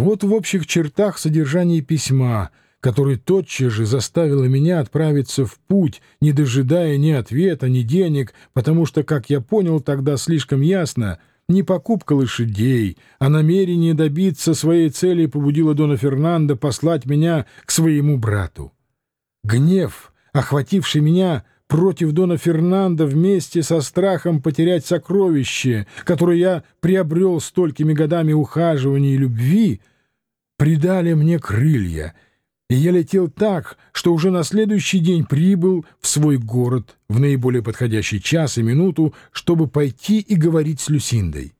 Вот в общих чертах содержание письма, которое тотчас же заставило меня отправиться в путь, не дожидая ни ответа, ни денег, потому что, как я понял тогда слишком ясно, не покупка лошадей, а намерение добиться своей цели побудило Дона Фернандо послать меня к своему брату. Гнев, охвативший меня, против Дона Фернандо вместе со страхом потерять сокровище, которое я приобрел столькими годами ухаживания и любви, придали мне крылья, и я летел так, что уже на следующий день прибыл в свой город в наиболее подходящий час и минуту, чтобы пойти и говорить с Люсиндой.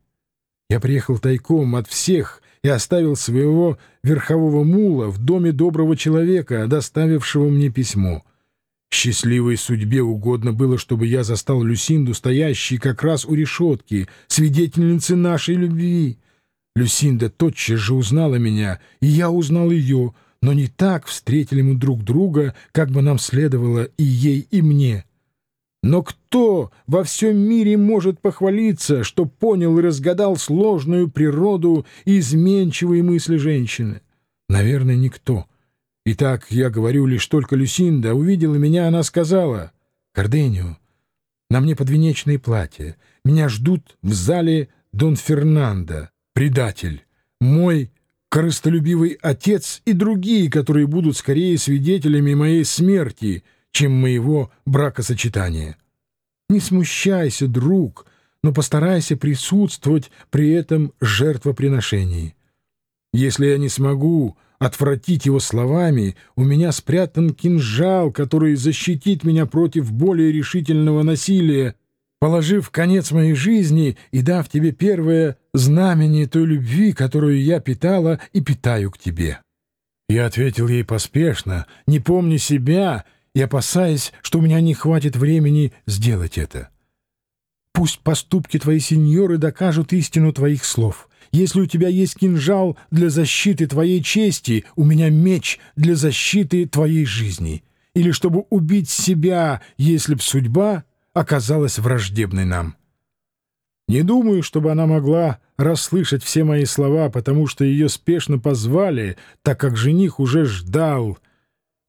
Я приехал тайком от всех и оставил своего верхового мула в доме доброго человека, доставившего мне письмо — Счастливой судьбе угодно было, чтобы я застал Люсинду, стоящей как раз у решетки, свидетельницы нашей любви. Люсинда тотчас же узнала меня, и я узнал ее, но не так встретили мы друг друга, как бы нам следовало и ей, и мне. Но кто во всем мире может похвалиться, что понял и разгадал сложную природу и изменчивые мысли женщины? Наверное, никто. Итак, я говорю лишь только Люсинда. Увидела меня, она сказала, «Карденио, на мне подвенечное платье. Меня ждут в зале Дон Фернандо, предатель, мой корыстолюбивый отец и другие, которые будут скорее свидетелями моей смерти, чем моего бракосочетания. Не смущайся, друг, но постарайся присутствовать при этом жертвоприношении. Если я не смогу отвратить его словами, у меня спрятан кинжал, который защитит меня против более решительного насилия, положив конец моей жизни и дав тебе первое знамение той любви, которую я питала и питаю к тебе. Я ответил ей поспешно, не помня себя и опасаясь, что у меня не хватит времени сделать это. Пусть поступки твои, сеньоры, докажут истину твоих слов. Если у тебя есть кинжал для защиты твоей чести, у меня меч для защиты твоей жизни. Или чтобы убить себя, если б судьба оказалась враждебной нам. Не думаю, чтобы она могла расслышать все мои слова, потому что ее спешно позвали, так как жених уже ждал.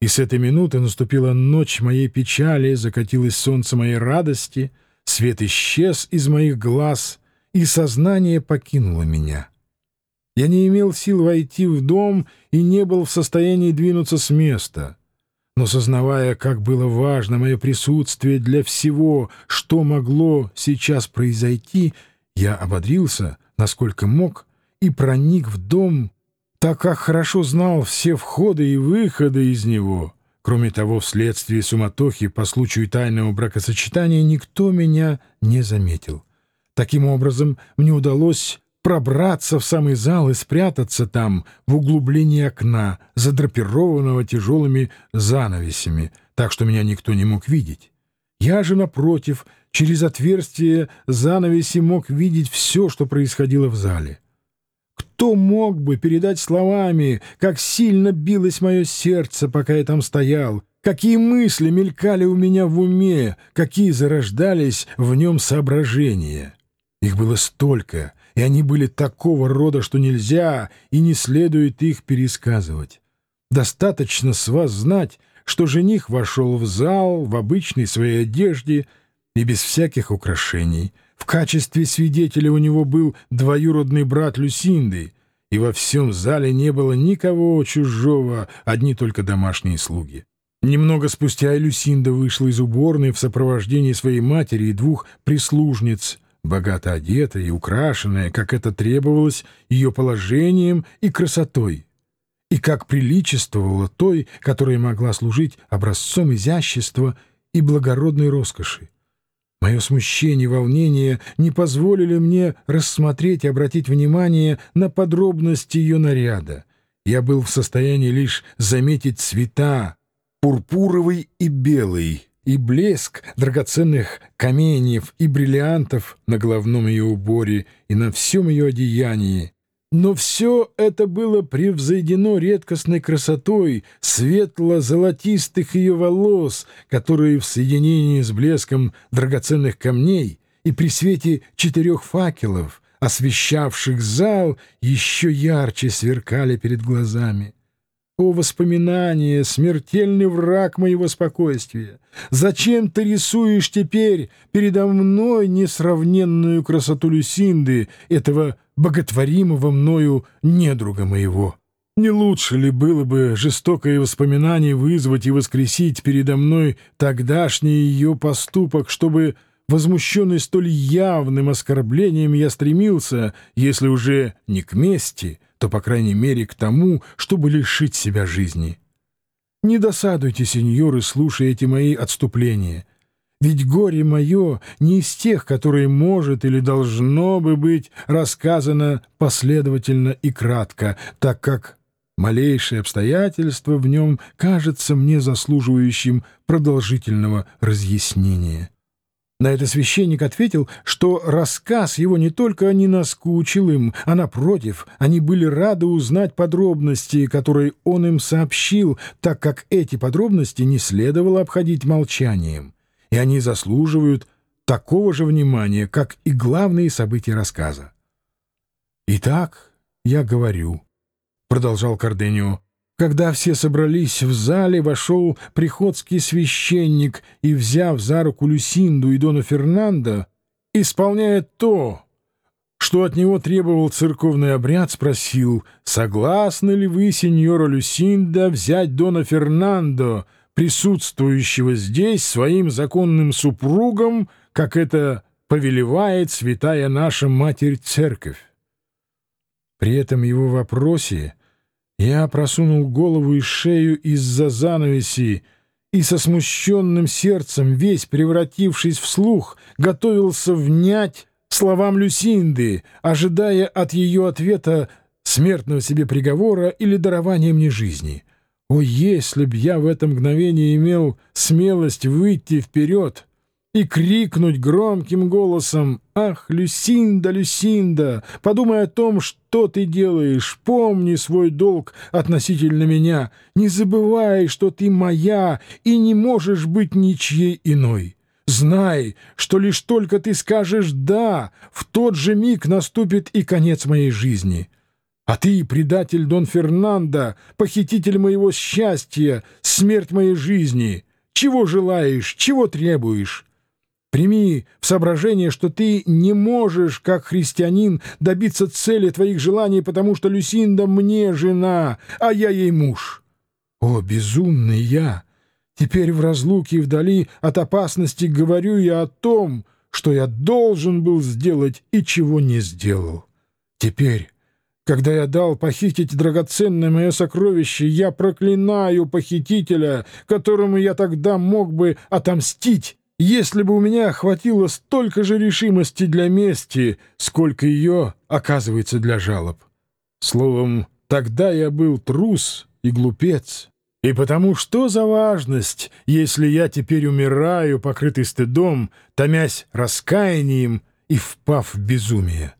И с этой минуты наступила ночь моей печали, закатилось солнце моей радости, свет исчез из моих глаз — и сознание покинуло меня. Я не имел сил войти в дом и не был в состоянии двинуться с места. Но, сознавая, как было важно мое присутствие для всего, что могло сейчас произойти, я ободрился, насколько мог, и проник в дом, так как хорошо знал все входы и выходы из него. Кроме того, вследствие суматохи по случаю тайного бракосочетания никто меня не заметил. Таким образом, мне удалось пробраться в самый зал и спрятаться там, в углублении окна, задрапированного тяжелыми занавесями, так что меня никто не мог видеть. Я же, напротив, через отверстие занавеси мог видеть все, что происходило в зале. Кто мог бы передать словами, как сильно билось мое сердце, пока я там стоял, какие мысли мелькали у меня в уме, какие зарождались в нем соображения? Их было столько, и они были такого рода, что нельзя и не следует их пересказывать. Достаточно с вас знать, что жених вошел в зал в обычной своей одежде и без всяких украшений. В качестве свидетеля у него был двоюродный брат Люсинды, и во всем зале не было никого чужого, одни только домашние слуги. Немного спустя Люсинда вышла из уборной в сопровождении своей матери и двух прислужниц, богато одетая и украшенная, как это требовалось ее положением и красотой, и как приличествовала той, которая могла служить образцом изящества и благородной роскоши. Мое смущение и волнение не позволили мне рассмотреть и обратить внимание на подробности ее наряда. Я был в состоянии лишь заметить цвета, пурпуровый и белый, и блеск драгоценных каменьев и бриллиантов на головном ее уборе и на всем ее одеянии. Но все это было превзойдено редкостной красотой светло-золотистых ее волос, которые в соединении с блеском драгоценных камней и при свете четырех факелов, освещавших зал, еще ярче сверкали перед глазами. О, воспоминание, смертельный враг моего спокойствия! Зачем ты рисуешь теперь передо мной несравненную красоту Люсинды, этого боготворимого мною недруга моего? Не лучше ли было бы жестокое воспоминание вызвать и воскресить передо мной тогдашний ее поступок, чтобы, возмущенный столь явным оскорблением, я стремился, если уже не к мести, то, по крайней мере, к тому, чтобы лишить себя жизни? Не досадуйте, сеньоры, слушая эти мои отступления. Ведь горе мое не из тех, которые может или должно бы быть рассказано последовательно и кратко, так как Малейшее обстоятельство в нем кажется мне заслуживающим продолжительного разъяснения. На это священник ответил, что рассказ его не только не наскучил им, а, напротив, они были рады узнать подробности, которые он им сообщил, так как эти подробности не следовало обходить молчанием, и они заслуживают такого же внимания, как и главные события рассказа. «Итак, я говорю» продолжал Карденио. Когда все собрались в зале, вошел приходский священник и, взяв за руку Люсинду и Дона Фернандо, исполняя то, что от него требовал церковный обряд, спросил, согласны ли вы, сеньора Люсинда, взять Дона Фернандо, присутствующего здесь, своим законным супругом, как это повелевает святая наша Матерь-Церковь. При этом его вопросе я просунул голову и шею из-за занавеси и со смущенным сердцем, весь превратившись в слух, готовился внять словам Люсинды, ожидая от ее ответа смертного себе приговора или дарования мне жизни. О, если б я в это мгновение имел смелость выйти вперед! И крикнуть громким голосом «Ах, Люсинда, Люсинда, подумай о том, что ты делаешь, помни свой долг относительно меня, не забывай, что ты моя и не можешь быть ничьей иной». Знай, что лишь только ты скажешь «да», в тот же миг наступит и конец моей жизни. А ты, предатель Дон Фернандо, похититель моего счастья, смерть моей жизни, чего желаешь, чего требуешь? Прими в соображение, что ты не можешь, как христианин, добиться цели твоих желаний, потому что Люсинда мне жена, а я ей муж. О, безумный я! Теперь в разлуке и вдали от опасности говорю я о том, что я должен был сделать и чего не сделал. Теперь, когда я дал похитить драгоценное мое сокровище, я проклинаю похитителя, которому я тогда мог бы отомстить, если бы у меня хватило столько же решимости для мести, сколько ее оказывается для жалоб. Словом, тогда я был трус и глупец. И потому что за важность, если я теперь умираю, покрытый стыдом, томясь раскаянием и впав в безумие?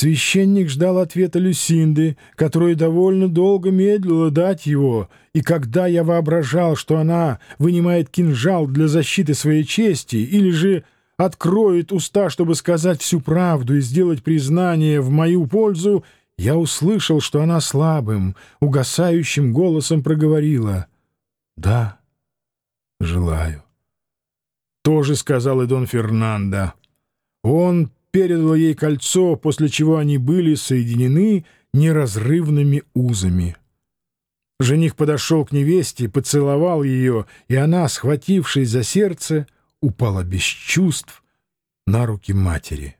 Священник ждал ответа Люсинды, которая довольно долго медлила дать его, и когда я воображал, что она вынимает кинжал для защиты своей чести или же откроет уста, чтобы сказать всю правду и сделать признание в мою пользу, я услышал, что она слабым, угасающим голосом проговорила «Да, желаю». То же сказал и Дон Фернандо. Он передала ей кольцо, после чего они были соединены неразрывными узами. Жених подошел к невесте, поцеловал ее, и она, схватившись за сердце, упала без чувств на руки матери.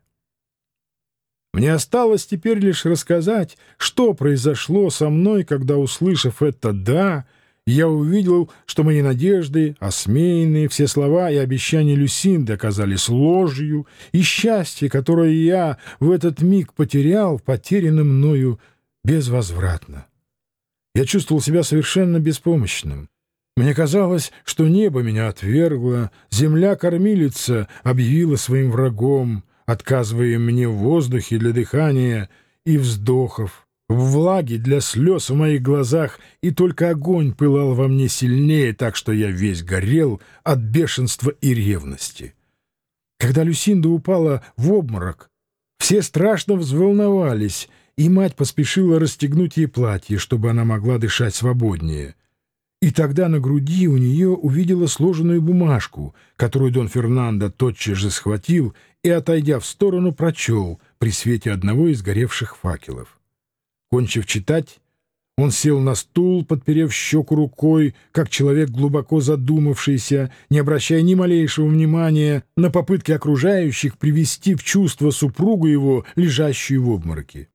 Мне осталось теперь лишь рассказать, что произошло со мной, когда, услышав это «да», я увидел, что мои надежды, осмеянные, все слова и обещания Люсинды оказались ложью, и счастье, которое я в этот миг потерял, потеряно мною безвозвратно. Я чувствовал себя совершенно беспомощным. Мне казалось, что небо меня отвергло, земля-кормилица объявила своим врагом, отказывая мне в воздухе для дыхания и вздохов в влаге для слез в моих глазах, и только огонь пылал во мне сильнее, так что я весь горел от бешенства и ревности. Когда Люсинда упала в обморок, Все страшно взволновались, и мать поспешила расстегнуть ей платье, чтобы она могла дышать свободнее. И тогда на груди у нее увидела сложенную бумажку, которую Дон Фернандо тотчас же схватил и, отойдя в сторону, прочел при свете одного из горевших факелов. Кончив читать, он сел на стул, подперев щеку рукой, как человек глубоко задумавшийся, не обращая ни малейшего внимания на попытки окружающих привести в чувство супругу его, лежащую в обмороке.